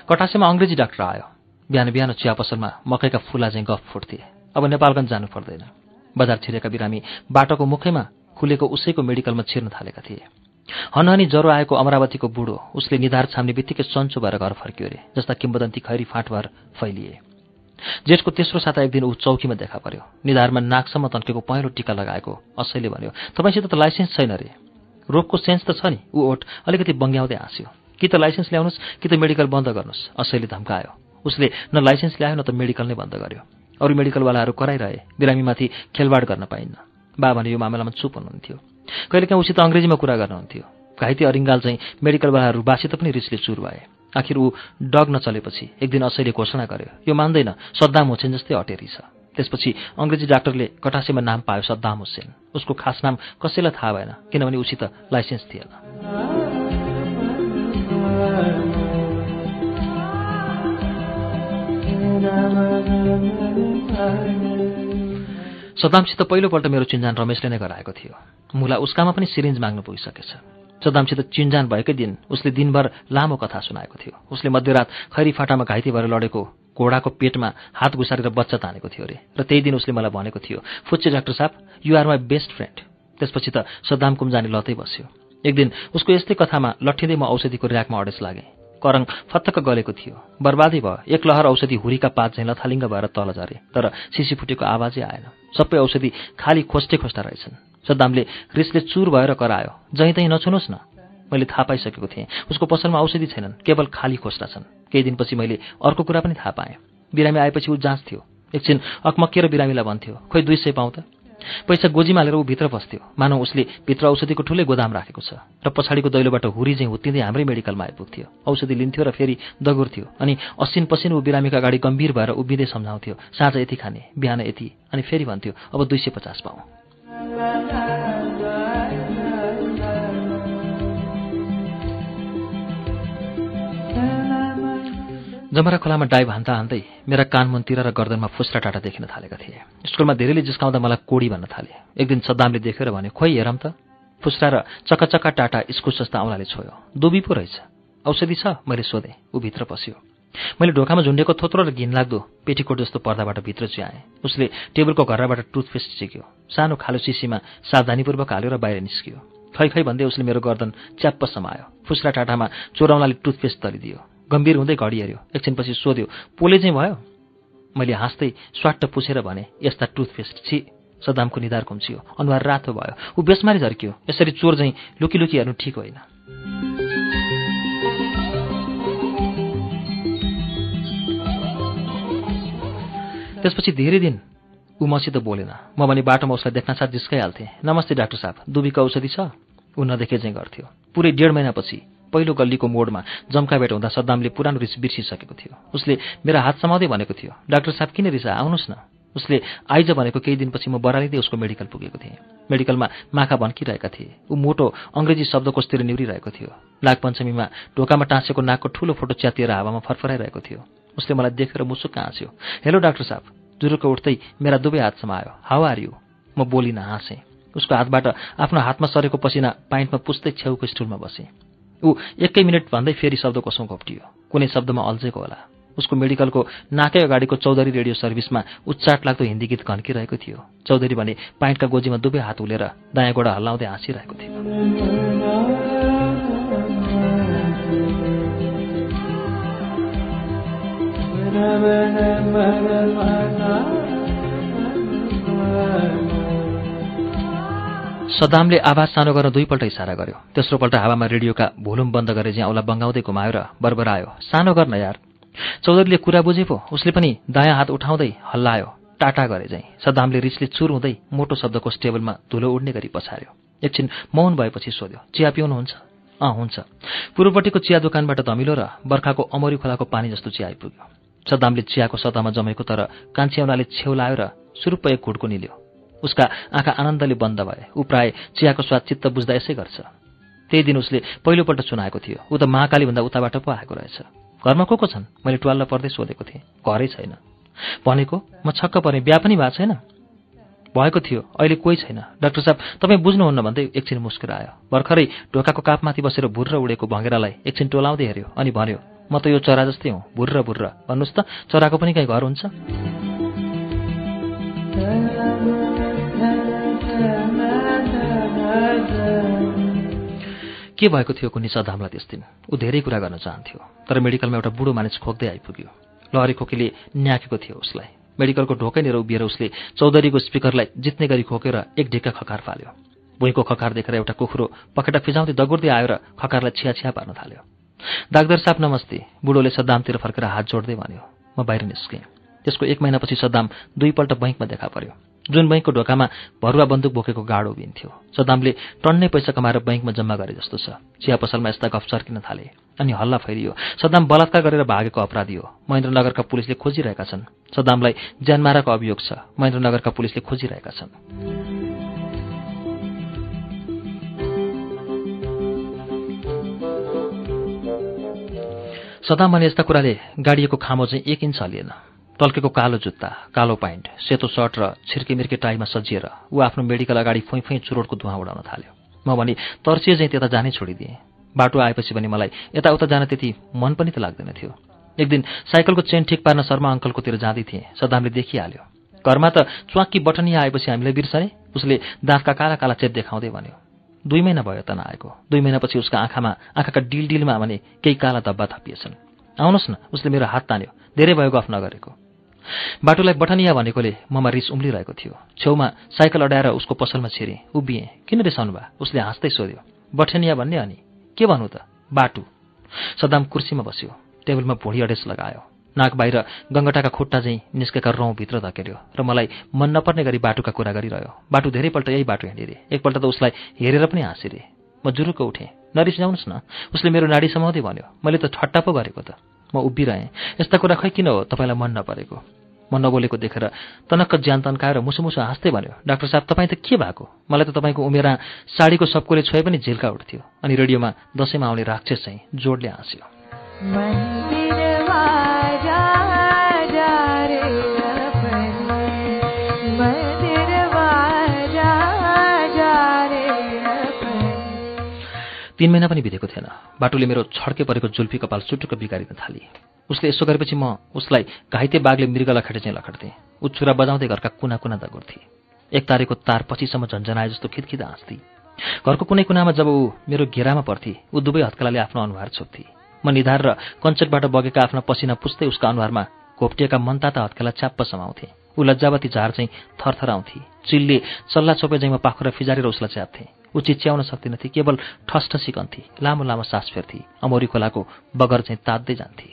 कटासेमा अङ्ग्रेजी डाक्टर आयो। बिहान बिहान चिया पसलमा मकैका फुला चाहिँ गफ फुट्थे। अब नेपालगञ्ज जानु पर्दैन। बजार छिरेका बिरामी बाटोको मुखैमा खुलेको उसैको मेडिकलमा छिर्न थालेका थिए। हनहनी ज्वरो आएको अमरावतीको बुढो उसले निधार छाम्ने बित्तिकै सन्चो भएर घर फर्कियो अरे जस्ता किम्बदन्ती खैरी फाँट भएर फैलिए। जेठको तेस्रो साता एक दिन ऊ चौकीमा देखा पर्यो। निधारमा नाकसम्म तन्केको पहेँलो टिका लगाएको असैले भन्यो तपाईँसित त लाइसेन्स छैन रे। रोगको सेन्स त छ नि। ऊ ओठ अलिकति बङ्ग्याउँदै हाँस्यो। कि त लाइसेन्स ल्याउनुहोस् कि त मेडिकल बन्द गर्नुहोस् असैले धम्कायो। उसले न लाइसेन्स ल्यायो न त मेडिकल नै बन्द गर्यो। अरू मेडिकलवालाहरू कराइरहे बिरामीमाथि खेलबाड गर्न पाइन्न। बा भने यो मामलामा चुप हुनुहुन्थ्यो। कहिलेकाहीँ उसित अङ्ग्रेजीमा कुरा गर्नुहुन्थ्यो। घाइते अरिङ्गाल चाहिँ मेडिकलवालाहरू बासित पनि रिसले चुर भए। आखिर ऊ डग नचलेपछि एक दिन असैले घोषणा गर्यो यो मान्दैन सद्दाम हुसेन जस्तै अटेरी छ त्यसपछि अङ्ग्रेजी डाक्टरले कटासेमा नाम पायो सद्दाम हुसेन। उसको खास नाम कसैलाई थाहा भएन किनभने उसित लाइसेन्स थिएन। सद्दामसित पहिलोपल्ट मेरो चिन्जान रमेशले नै गराएको थियो। मुला उसकामा पनि सिरिन्ज माग्नु पुगिसकेछ। सद्दामसित चिन्जान भएकै दिन उसले दिनभर लामो कथा सुनाएको थियो। उसले मध्यरात खैरी फाटामा घाइते भएर लडेको घोडाको पेटमा हात घुसारेर बच्चा तानेको थियो अरे। र त्यही दिन उसले मलाई भनेको थियो फुच्चे डाक्टर साहब you are my best friend त्यसपछि त सद्दाम कुम्जानी लतै बस्यो। एक दिन उसको यस्तै कथामा लट्ठिँदै म औषधिको ऱ्याकमा अडेस लागेँ। करङ फत्तक्क गलेको थियो। बर्बादै भयो। एक लहर औषधि हुरीका पात झैँ लथालिङ्ग भएर तल झरे। तर सिसी फुटेको आवाजै आएन। सबै औषधि खाली खोस्टे खोस्टा रहेछन्। सद्दामले रिसले चुर भएर करायो जहीँ तहीँ नछुनुहोस् न। मैले थाहा पाइसकेको थिएँ। उसको पसलमा औषधि छैनन् केवल खाली खोस्टा छन्। केही दिनपछि मैले अर्को कुरा पनि थाहा पाएँ। बिरामी आएपछि ऊ जाँच थियो। एकछिन अकमक्किएर बिरामीलाई भन्थ्यो खोइ दुई सय पाउँ त? पैसा गोजीमा हालेर ऊ भित्र बस्थ्यो। मानव उसले भित्र औषधिको ठुलै गोदाम राखेको छ र पछाडिको दैलोबाट हुरी चाहिँ हुत्तिँदै हाम्रै मेडिकलमा आइपुग्थ्यो। औषधि लिन्थ्यो र फेरि दगुर्थ्यो अनि असिन पसिन ऊ बिरामीको अगाडि गम्भीर भएर उभिँदै सम्झाउँथ्यो साँझ यति खाने बिहान यति। अनि फेरि भन्थ्यो अब दुई सय पचास पाउँ। जमरा खोलामा डाइभ हान्दा हान्दै मेरा कानमुनतिर र गर्दनमा फुस्रा टाटा देखिन थालेका थिए। स्कुलमा धेरैले जिस्काउँदा मलाई कोडी भन्न थाले। एक दिन सद्दामले देखेर भने खोइ हेरम त। फुस्रा र चक्काचक्का टाटा इस्कुस जस्ता औँलाले छोयो। दुबी पो रहेछ। औषधि छ मैले सोधेँ। ऊ भित्र पस्यो मैले ढोकामा झुन्डेको थोत्रो र घिनलाग्दो पेटीकोट जस्तो पर्दाबाट भित्र च्याएँ। उसले टेबलको घरबाट टुथपेस्ट चिक्यो सानो खालो सिसीमा सावधानीपूर्वक हाल्यो र बाहिर निस्कियो। खै खै भन्दै उसले मेरो गर्दन च्याप्प समायो फुस्रा टाटामा चोराउनाले टुथपेस्ट तलिदियो गम्भीर हुँदै घडी हेऱ्यो। एकछिनपछि सोध्यो पोले चाहिँ भयो? मैले हाँस्दै स्वाट्ट पुछेर भने यस्ता टुथपेस्ट छि। सदामको निधार खुम्चियो अनुहार रातो भयो। ऊ बेसमारी झर्कियो। यसरी चोर चाहिँ लुकी लुकी हेर्नु ठिक होइन। त्यसपछि धेरै दिन ऊ मसित बोलेन। म भने बाटोमा उसलाई देख्न साथ जिस्काइहाल्थेँ। नमस्ते डाक्टर साहब दुबीको औषधि छ? ऊ नदेखे चाहिँ गर्थ्यो। पुरै डेढ महिनापछि पहिलो गल्लीको मोडमा जम्का भेट हुँदा सद्दामले पुरानो रिस बिर्सिसकेको थियो। उसले मेरा हात समाउँदै भनेको थियो। डाक्टर साहब किन रिसा आउनुहोस् न? उसले आइज भनेको केही दिनपछि म बरालिँदै उसको मेडिकल पुगेको थिएँ। मेडिकलमा माखा भन्किरहेका थिए। ऊ मोटो अङ्ग्रेजी शब्दकोषतिर निहुरिरहेको थियो। नागपञ्चमीमा ढोकामा टाँसेको नाकको ठुलो फोटो च्यातिएर हावामा फरफराइरहेको थियो। उसले मलाई देखेर मुसुक्क हाँस्यो। हेलो डाक्टर साहब। जुरुको उठ्दै मेरा दुवै हात समायो। हावा हारियो म बोलिन हाँसेँ। उसको हातबाट आफ्नो हातमा सरेको पसिना पाइन्टमा पुस्दै छेउको स्टुलमा बसेँ। ऊ एकै मिनट भन्दै फेरि शब्द कसौँ घोप्टियो कुनै शब्दमा अल्झेको होला। उसको मेडिकलको नाकै अगाडिको चौधरी रेडियो सर्भिसमा उच्चाट लाग्दो हिन्दी गीत घन्किरहेको थियो। चौधरी भने पाइन्टका गोजीमा दुवै हात उलेर दायाँ गोडा हल्लाउँदै हाँसिरहेको थियो। सदामले आवाज सानो गर्न दुईपल्ट इसारा गर्यो। तेस्रोपल्ट हावामा रेडियोका भोलुम बन्द गरे औला बङ्गाउँदै घुमायो र बरबरायो। सानो गर्न यार। चौधरीले कुरा बुझे पो उसले पनि दायाँ हात उठाउँदै हल्लायो टाटा गरे चाहिँ सदामले रिसले चुर हुँदै मोटो शब्दको टेबलमा धुलो उड्ने गरी पछार्यो। एकछिन मौन भएपछि सोध्यो चिया पिउनुहुन्छ? अँ हुन्छ। पूर्वपट्टिको चिया दोकानबाट धमिलो र बर्खाको अमरी खोलाको पानी जस्तो चिया आइपुग्यो। सदामले चियाको सतहमा जमेको तर कान्छ्याउनाले छेउ लायो र सुरुप्प एक निल्यो। उसका आँखा आनन्दले बन्द भए। ऊ प्राय चियाको स्वाद चित्त बुझ्दा यसै गर्छ। त्यही दिन उसले पहिलोपल्ट सुनाएको थियो। ऊ त महाकालीभन्दा उताबाट पो आएको रहेछ। घरमा को को छन्? मैले टुवाल्ल पर्दै सोधेको थिएँ। घरै छैन। भनेको म छक्क परेँ बिहा पनि भएको छैन? भएको थियो। अहिले कोही छैन। डाक्टर साहब तपाईँ बुझ्नुहुन्न भन्दै एकछिन मुस्किर आयो भर्खरै ढोकाको कापमाथि बसेर भुर्र उडेको भँगेरालाई एकछिन टोलाउँदै हेऱ्यो अनि भन्यो म त यो चरा जस्तै हुँ भुर्र भुर्र। भन्नुहोस् त चराको पनि कहीँ घर हुन्छ? के भएको थियो कुनै सदामलाई त्यस दिन? ऊ धेरै कुरा गर्न चाहन्थ्यो तर मेडिकलमा एउटा बुढो मानिस खोक्दै आइपुग्यो। लहरी खोकीले न्याकेको थियो उसलाई। मेडिकलको ढोकैनिर उभिएर उसले चौधरीको स्पिकरलाई जित्ने गरी खोकेर एक ढिक्का खकार फाल्यो। भुइँको खकार देखेर एउटा कुखुरो पखेटा फिजाउँदै दगुर्दै आयो र खकारलाई छिया छिया पार्न थाल्यो। डाक्टर साहब नमस्ते। बुढोले सद्दामतिर फर्केर हात जोड्दै भन्यो म बाहिर निस्केँ। त्यसको एक महिनापछि सद्दाम दुईपल्ट बैङ्कमा देखा पर्यो। जुन बैङ्कको ढोकामा भरुवा बन्दुक बोकेको गाडो उभिन्थ्यो सद्दामले टन्नै पैसा कमाएर बैङ्कमा जम्मा गरे जस्तो छ। चिया पसलमा यस्ता गफ चर्किन थाले। अनि हल्ला फैरियो सद्दाम बलात्कार गरेर भागेको अपराधी हो। महेन्द्रनगरका पुलिसले खोजिरहेका छन्। सद्दामलाई ज्यानमाराको अभियोग छ। महेन्द्रनगरका पुलिसले खोजिरहेका छन्। सदाम भने यस्ता कुराले गाडिएको खामो चाहिँ एक इन्च हलिएन। टल्केको कालो जुत्ता कालो प्यान्ट सेतो सर्ट र छिर्केमिर्के टाईमा सजिएर ऊ आफ्नो मेडिकल अगाडि फुइँ फुइँ चुरोटको धुवा उडाउन थाल्यो। म भने तर्सिए चाहिँ त्यता जानै छोडिदिएँ। बाटो आएपछि भने मलाई यताउता जान त्यति मन पनि त लाग्दैन थियो। एक दिन साइकलको चेन ठिक पार्न शर्मा अङ्कलकोतिर जाँदै थिएँ सदामले देखिहाल्यो। घरमा त च्वाक्की बटनिया आएपछि हामीलाई बिर्सने? उसले दाँतका काला काला चेप देखाउँदै भन्यो। दुई महिना भयो त नआएको। दुई महिनापछि उसका आँखामा आँखाका डिल डिलमा भने केही काला धब्बा थपिएछन्। आउनुहोस् न। उसले मेरो हात तान्यो। धेरै भयो गफ नगरेको। बाटोलाई बटनिया भनेकोले ममा रिस उम्लिरहेको थियो। छेउमा साइकल अडाएर उसको पसलमा छिरेँ उभिएँ किन रिसाउनु भए उसले हाँस्दै सोध्यो बटनिया भन्ने अनि के भन्नु त? बाटु? सदाम कुर्सीमा बस्यो टेबलमा भुँडी अडेस लगायो। नाक बाहिर गङ्गटाका खुट्टा चाहिँ निस्केका रौँ भित्र धकेल्यो र मलाई मन नपर्ने गरी बाटोका कुरा गरिरह्यो। बाटो धेरैपल्ट यही बाटो हिँडिरे। एकपल्ट त उसलाई हेरेर पनि हाँसिरे। म जुरुक्क उठेँ नरिसाउनुहोस् न। उसले मेरो नाडी समाउँदै भन्यो मैले त ठट्टा पो गरेको त। म उभिरहेँ। यस्ता कुरा खै किन हो? तपाईँलाई मन नपरेको। म नबोलेको देखेर तनक्क ज्यान तन्काएर मुसुमुसु हाँस्दै भन्यो डाक्टर साहब तपाईँ त के भएको? मलाई त तपाईँको उमेरा साडीको सबकोले छोए पनि झिल्का उठ्थ्यो। अनि रेडियोमा दसैँमा आउने राक्षस चाहिँ जोडले हाँस्यो। तीन महिना पनि बितेको थिएन। बाटोले मेरो छड्के परेको जुल्फी कपाल चुटुक्क बिगारिन थाली। उसले यसो गरेपछि म उसलाई घाइते बाघले मृग लखेटे चाहिँ लखड्थेँ ऊ छुरा बजाउँदै घरका कुना कुना दगुर्थे। एक तारेको तार पछिसम्म झन्झनाए जस्तो खितखित हाँस्थी। घरको कुनै कुनामा जब ऊ मेरो घेरामा पर्थी ऊ दुवै हत्कलाले आफ्नो अनुहार छोप्थी। म निधार र कञ्चकबाट बगेका आफ्ना पसिना पुस्दै उसका अनुहारमा घोप्टिएका मनताता हत्केला च्याप्प समाउँथे। ऊ लज्जावती झार चाहिँ थरथराउँथे। चिलले चल्ला छोपे जैमा पाखुरा फिजारेर उसलाई च्याप्थे ऊ चिच्याउन सक्दिनथे केवल ठसठसी कन्थी लामो लामो सास फेर्थे अमोरी खोलाको बगर चाहिँ तात्दै जान्थे।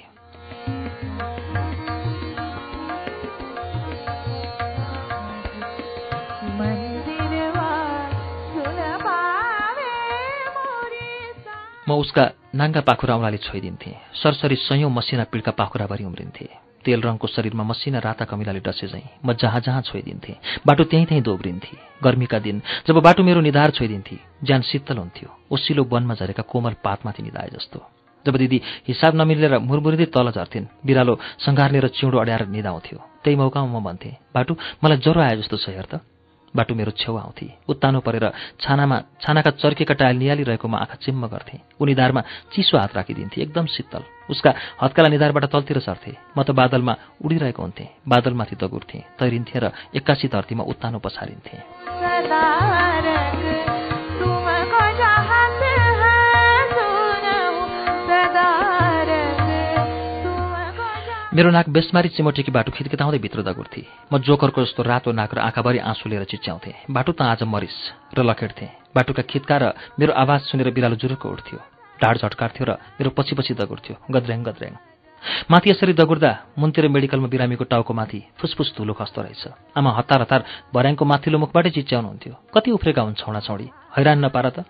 म उसका नाङ्गा पाखुरा औँलाले छोइदिन्थेँ। सरसरी सयौँ मसिना पिड्का पाखुराभरि उम्रिन्थे। तेल रङको शरीरमा मसिना राता कमिलाले डसे झैँ। म जहाँ जहाँ छोइदिन्थेँ बाटो त्यहीँ त्यहीँ दोब्रिन्थे। गर्मीका दिन जब बाटो मेरो निधार छोइदिन्थे ज्यान शीतल हुन्थ्यो। ओसिलो वनमा झरेका कोमल पातमाथि निधाए जस्तो। जब दिदी हिसाब नमिलेर मुरमुरिँदै तल झर्थेन् बिरालो सङ्घार्नेर चिउँडो अड्याएर निधाउँथ्यो। त्यही मौकामा म भन्थेँ बाटु मलाई ज्वरो आए जस्तो छ हेर त। बाटो मेरो छेउ आउँथे। उत्तानो परेर छानामा छानाका चर्केका टायल निहालिरहेको म आँखा चिम्म गर्थेँ। ऊ निधारमा चिसो हात राखिदिन्थे एकदम शीतल। उसका हत्काला निधारबाट तलतिर सर्थे। म त बादलमा उडिरहेको हुन्थेँ। बादलमाथि दगुर्थेँ तैरिन्थेँ र एक्कासी धरतीमा उत्तानो पछारिन्थेँ। मेरो नाक बेसमारी चिमोटेकी बाटो खितकिताउँदै भित्र दगुर्थे। म जोकरको जस्तो रातो नाक र आँखाभरि आँसु लिएर चिच्याउँथेँ। बाटो त आज मरिस र लखेड्थेँ बाटोका खित्का र मेरो आवाज सुनेर बिरालो जुरुक्क उठ्थ्यो। ढाड झट्कार्थ्यो र मेरो पछि पछि दगुर्थ्यो। गद्र्याङ गद्र्याङ माथि यसरी दगुर्दा मुन्तिर मेडिकलमा बिरामीको टाउको माथि फुसफुस धुलो खस्दो रहेछ। आमा हतार हतार भर्याङको माथिल्लो मुखबाटै चिच्याउनुहुन्थ्यो। कति उफ्रेका हुन् छौडा छौडी हैरान नपार त।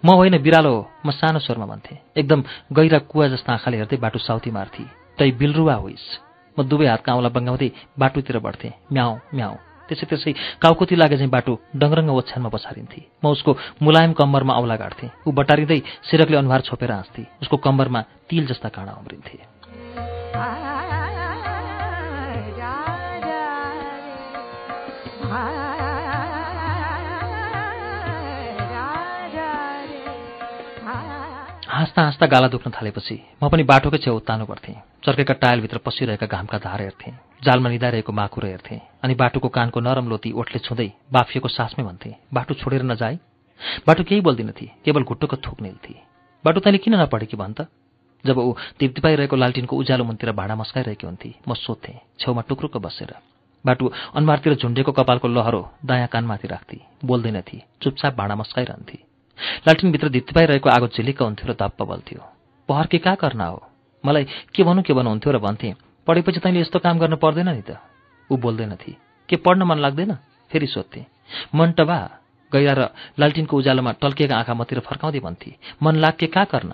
म होइन बिरालो हो म सानो स्वरमा भन्थेँ। एकदम गहिरा कुवा जस्ता आँखाले हेर्दै बाटो साउथी मार्थी। तै बिलरुवा होइस। म दुवै हातका औँला बङ्गाउँदै बाटोतिर बढ्थेँ। म्याउ म्याउ। त्यसै त्यसै काउकुती लागे चाहिँ बाटो डङरङ्ग ओछ्यानमा पछारिन्थे। म उसको मुलायम कम्मरमा औँला गाड्थेँ। ऊ बटारिँदै सिरकले अनुहार छोपेर हाँस्थे। उसको कम्मरमा तिल जस्ता काँडा उम्रिन्थे हाँस्दा हाँस्दा गाला दुख्न थालेपछि म पनि बाटोकै छेउ उत्तानो पर्थेँ। चर्केका टायलभित्र पसिरहेका घामका धार हेर्थेँ। जालमा निधाइरहेको माकुरो हेर्थेँ अनि बाटोको कानको नरम लोती ओठले छुँदै बाफिएको सासमै भन्थेँ बाटो छोडेर नजाए बाटो केही बोल्दिनथे केवल घुट्टोको थुक निल्थे। बाटो तैँले किन नपढे कि भन् त? जब ऊ तिप्तिपाइरहेको लालटिनको उज्यालो मुनतिर भाँडा मस्काइरहेकी हुन्थे म सोध्थेँ छेउमा टुक्रुक्क बसेर। बाटु अनुहारतिर झुन्डेको कपालको लहरो दायाँ कानमाथि राख्थे। बोल्दैनथी चुपचाप भाँडा मस्काइरहन्थे। लालटिनभित्र धित्तिपाइरहेको आगो झिलिक्क हुन्थ्यो र धप्प बल्थ्यो। पहर के कहाँ गर्न हो मलाई के भनौँ के भन्नु हुन्थ्यो र भन्थेँ। पढेपछि तैँले यस्तो काम गर्न पर्दैन नि त ऊ बोल्दैनथी के पढ्न मन लाग्दैन फेरि सोध्थेँ। मन त बा गैरा र लालटिनको उज्यालोमा टल्किएका आँखा मतिर फर्काउँदै भन्थे। मन लाग के कहाँ गर्न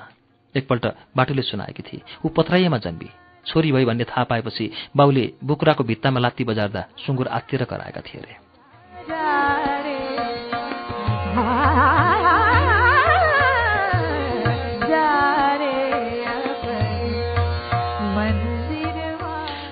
एकपल्ट बाटोले सुनाएकी थिए। ऊ पत्राइएमा जन्मी। छोरी भई भन्ने थाहा पाएपछि बाउले बुकुराको भित्तामा लात्ती बजार्दा सुँगुर आत्तिर कराएका थिए अरे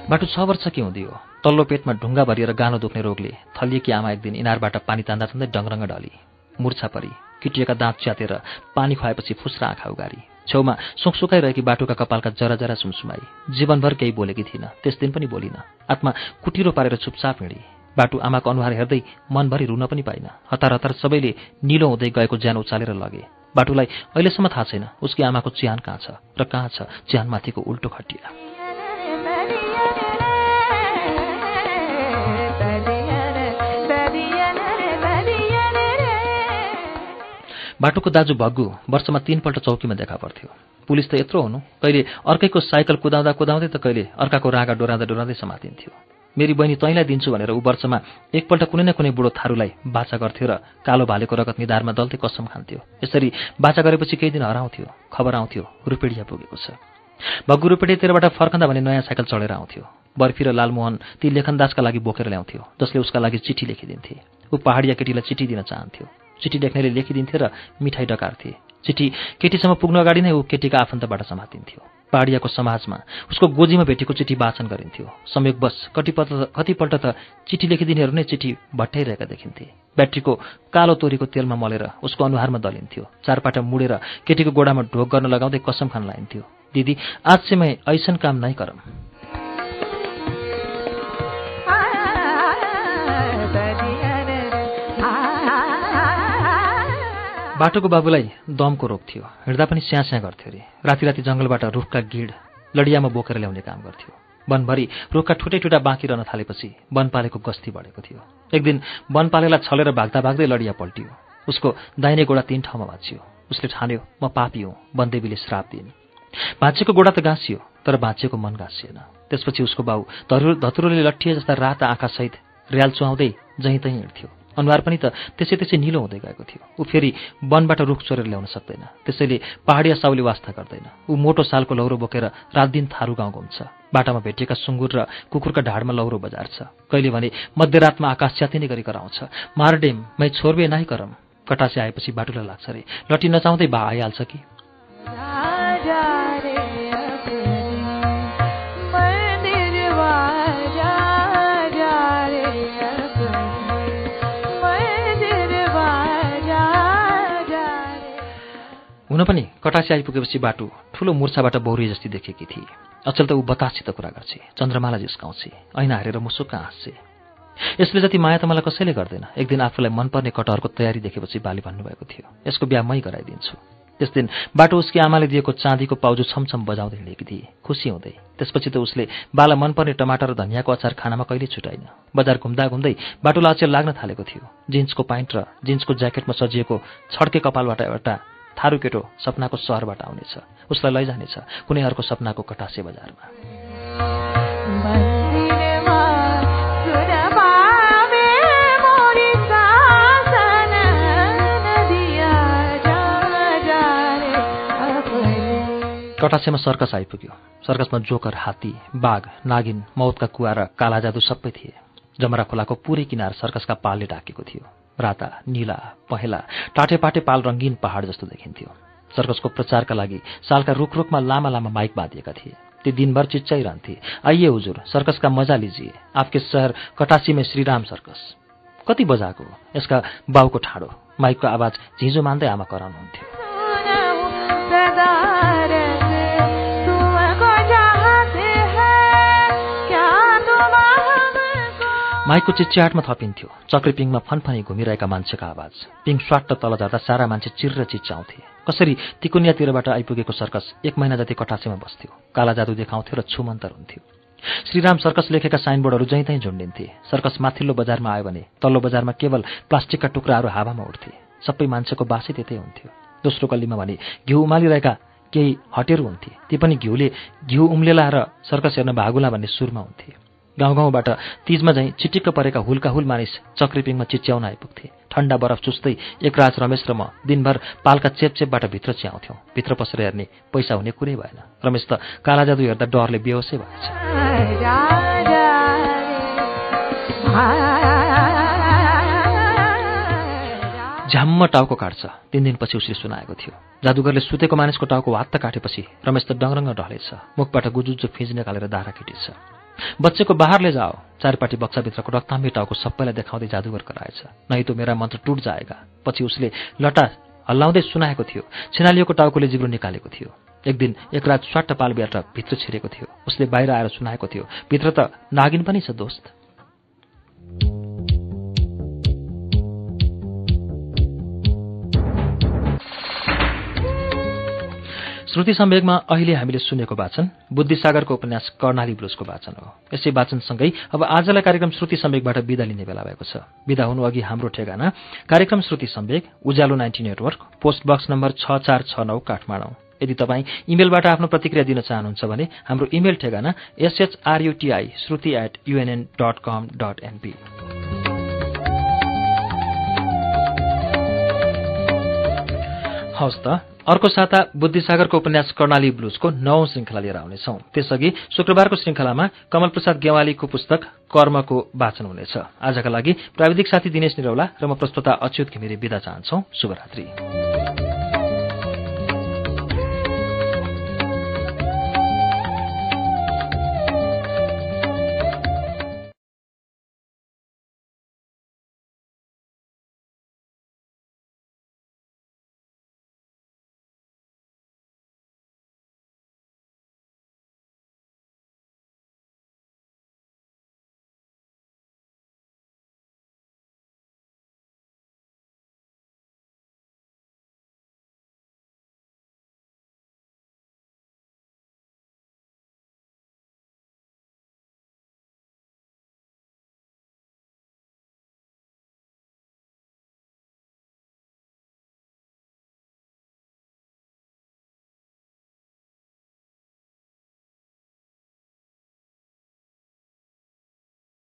बाटो छ वर्ष के हुँदियो तल्लो पेटमा ढुङ्गा भरिएर गानो दुख्ने रोगले थलिएकी आमा एक दिन इनारबाट पानी तान्दा तान्दै डङरङ्ग ढली। मुर्छा परी किटिएका दाँत च्यातेर पानी खुवाएपछि फुस्रा आँखा उगारी। छेउमा सुकसुकाइरहेकी बाटोका कपालका जरा जरा सुमसुमाई। जीवनभर केही बोलेकी थिइनँ त्यस दिन पनि बोलिनँ। आत्मा कुटिरो पारेर चुपचाप हिँडी। बाटु आमाको अनुहार हेर्दै मनभरि रुन पनि पाइन। हतार हतार सबैले निलो हुँदै गएको ज्यान उचालेर लगे। बाटुलाई अहिलेसम्म थाहा छैन उसकी आमाको च्यान कहाँ छ र कहाँ छ च्यानमाथिको उल्टो खटिया। बाटोको दाजु भग्गु वर्षमा तीनपल्ट चौकीमा देखा पर्थ्यो। पुलिस त यत्रो हुनु। कहिले अर्कैको साइकल कुदाउँदा कुदाउँदै त कहिले अर्काको रागा डोराउँदा डोराउँदै समातिन्थ्यो। मेरी बहिनी तैँलाई दिन्छु भनेर ऊ वर्षमा एकपल्ट कुनै न कुनै बुढो थारूलाई बाचा गर्थ्यो र कालो भालेको रगत निधारमा दल्दै कसम खान्थ्यो। यसरी बाचा गरेपछि केही दिन हराउँथ्यो खबर आउँथ्यो रुपेडिया पुगेको छ। भग्गु रुपेडियातिरबाट फर्कँदा भने नयाँ साइकल चढेर आउँथ्यो। बर्फी र लालमोहन ती लेखनदासका लागि बोकेर ल्याउँथ्यो जसले उसका लागि चिठी लेखिदिन्थे। ऊ पहाडिया केटीलाई चिठी दिन चाहन्थ्यो। चिठी लेख्नेले लेखिदिन्थे र मिठाई डकार्थे। चिठी केटीसम्म पुग्नु अगाडि नै ऊ केटीका आफन्तबाट समातिन्थ्यो। पहाडियाको समाजमा उसको गोजीमा भेटेको चिठी वाचन गरिन्थ्यो। संयोगवश कतिपल्ट कतिपल्ट त चिठी लेखिदिनेहरू नै चिठी भट्टाइरहेका देखिन्थे। ब्याट्रीको कालो तोरीको तेलमा मलेर उसको अनुहारमा दलिन्थ्यो। चारपाटा मुडेर केटीको गोडामा ढोक गर्न लगाउँदै कसम खान लाइन्थ्यो। दिदी आज चाहिँ मैं ऐसन काम नै करम बाटोको बाबुलाई दमको रोग थियो। हिँड्दा पनि स्याँ स्याँ गर्थ्यो अरे। राति राति जङ्गलबाट रुखका गिड लडियामा बोकेर ल्याउने काम गर्थ्यो। वनभरि रुखका ठुटै ठुटा बाँकी रहन थालेपछि वनपालेको गस्ती बढेको थियो। एक दिन वनपालेलाई छलेर भाग्दा भाग्दै लडिया पल्टियो। उसको दाहिने गोडा तीन ठाउँमा भाँचियो। उसले ठान्यो म पापी हुँ वनदेवीले श्राप दिइन् भाँचेको गोडा त गाँसियो तर भाँचेको मन गाँसिएन। त्यसपछि उसको बाउ धरु धतुरोले लट्ठिए जस्ता रात आँखासहित रियाल चुहाउँदै जहीँ तहीँ हिँड्थ्यो। अनुहार पनि त त्यसै त्यसै निलो हुँदै गएको थियो। ऊ फेरि वनबाट रुख चोरेर ल्याउन सक्दैन। त्यसैले पहाडिया साउले वास्ता गर्दैन। ऊ मोटो सालको लौरो बोकेर रात दिन थारू गाउँ घुम्छ। बाटामा भेटिएका सुँगुर र कुकुरका ढाडमा लौरो बजार्छ। कहिले भने मध्यरातमा आकाश च्यातिने गरी कराउँछ। मारडेम मै छोर्बे नाइ करम। कटासे आएपछि बाटुलाई लाग्छ रे। लट्टी नचाउँदै बा आइहाल्छ कि? हुन पनि कटासी आइपुगेपछि बाटो ठुलो मुर्छाबाट बौरी जस्तै देखेकी थिए। अचल त ऊ बताससित कुरा गर्छे चन्द्रमाला जिस्काउँछे ऐना हारेर मुसुक्क हाँस्छे यसले जति माया त मलाई कसैले गर्दैन एक दिन आफूलाई मनपर्ने कटहरको तयारी देखेपछि बाली भन्नुभएको थियो। यसको बिहा मै गराइदिन्छु। त्यस दिन बाटो उसकी आमाले दिएको चाँदीको पाउजु छमछम बजाउँदै हिँडेकी थिए। खुसी हुँदै त्यसपछि त उसले बाला मनपर्ने टमाटर र धनियाँको अचार खानामा कहिले छुटाइन। बजार घुम्दा घुम्दै बाटोलाई अचेल लाग्न थालेको थियो। जिन्सको प्यान्ट र जिन्सको ज्याकेटमा सजिएको छड्के कपालबाट एउटा थारू केटो सपनाको सहरबाट आउनेछ। उसलाई लैजानेछ। कुनै अर्को सपनाको कटासे बजारमा। कटासेमा सर्कस आइपुग्यो। सर्कसमा जोकर हात्ती बाघ नागिन मौतका कुवा र काला जादु सबै थिए। जमरा खोलाको पुरै किनार सर्कसका पालले ढाकेको थियो। राता निला पहेँला टाटेपाटे पाल रङ्गीन पहाड जस्तो देखिन्थ्यो। सर्कसको प्रचारका लागि सालका रुख रुखमा लामा लामा माइक बाँधिएका थिए। ती दिनभर चिच्चाइरहन्थे आइए हुजुर सर्कसका मजा लिजिए आपके सहर कटासीमै श्रीराम सर्कस। कति बजाएको? यसका बाउको ठाडो। माइकको आवाज झिँजो मान्दै आमा कराउनुहुन्थ्यो। माइकको चिच्याटमा थपिन्थ्यो। चक्री पिङमा फनफनी घुमिरहेका मान्छेका आवाज। पिङ स्वाट तल झर्दा सारा मान्छे चिर्र चिच्चाउँथे कसरी तिकुनियातिरबाट आइपुगेको सर्कस एक महिना जति कटासेमा बस्थ्यो। काला जादु देखाउँथ्यो र छुमन्तर हुन्थ्यो। श्रीराम सर्कस लेखेका साइनबोर्डहरू जहीँ तहीँ झुन्डिन्थे। सर्कस माथिल्लो बजारमा आयो भने तल्लो बजारमा केवल प्लास्टिकका टुक्राहरू हावामा उठ्थे। सबै मान्छेको बासै त्यतै हुन्थ्यो। दोस्रो गल्लीमा भने घिउ उमालिरहेका केही हटेरू हुन्थे। ती पनि घिउले घिउ उम्लेला र सर्कस हेर्न भागुला भन्ने सुरमा हुन्थे। गाउँ गाउँबाट तिजमा झैँ चिटिक्क परेका हुल्का हुल मानिस चक्रिपिङमा चिच्याउन आइपुग्थे। ठन्डा बरफ चुस्दै एकराज रमेश र म दिनभर पालका चेपचेपबाट भित्र च्याउँथ्यौँ। भित्र पसेर हेर्ने पैसा हुने कुरै भएन। रमेश त काला जादु हेर्दा डरले बेहोसै भएछ। झ्याम्म टाउको काट्छ। तिन दिनपछि उसले सुनाएको थियो। जादुगरले सुतेको मानिसको टाउको वात्त काटेपछि रमेश त डङरङ्ग ढलेछ मुखबाट गुजुजु फिज निकालेर दारा केटिन्छ बच्चेको बाहरले जाओ। चारपाटी बक्साभित्रको रक्ताम्बी टाउको सबैलाई देखाउँदै जादुगर कराएछ। नै तो मेरा मन्त्र टुट जाएगा। पछि उसले लटा हल्लाउँदै सुनाएको थियो। छिनालिएको टाउकोले जिब्रो निकालेको थियो। एक दिन एक रात स्वाट पालबाट भित्र छिरेको थियो। उसले बाहिर आएर सुनाएको थियो। भित्र त नागिन पनि छ दोस्त। श्रुति सम्वेगमा अहिले हामीले सुनेको वाचन बुद्धिसागरको उपन्यास कर्णाली ब्लुजको वाचन हो। यसै वाचनसँगै अब आजलाई कार्यक्रम श्रुति सम्वेकबाट विदा लिने बेला भएको छ। विदा हुनु अघि हाम्रो ठेगाना कार्यक्रम Shruti Samvek Ujyaalo ninety network post box number छ चार छ नौ काठमाडौँ। यदि तपाईँ इमेलबाट आफ्नो प्रतिक्रिया दिन चाहनुहुन्छ भने हाम्रो इमेल ठेगाना S H R U T I Shruti at U N N dot com dot NP हवस् त अर्को साता बुद्धिसागरको उपन्यास कर्णाली ब्लुजको नौ श्रृङ्खला लिएर आउनेछौ। त्यसअघि शुक्रबारको श्रृङ्खलामा कमल प्रसाद गेवालीको पुस्तक कर्मको वाचन हुनेछ। आजका लागि प्राविधिक साथी दिनेश निरौला र म प्रस्तुता अच्युत घिमिरे विदा चाहन्छौ। शुभरात्री।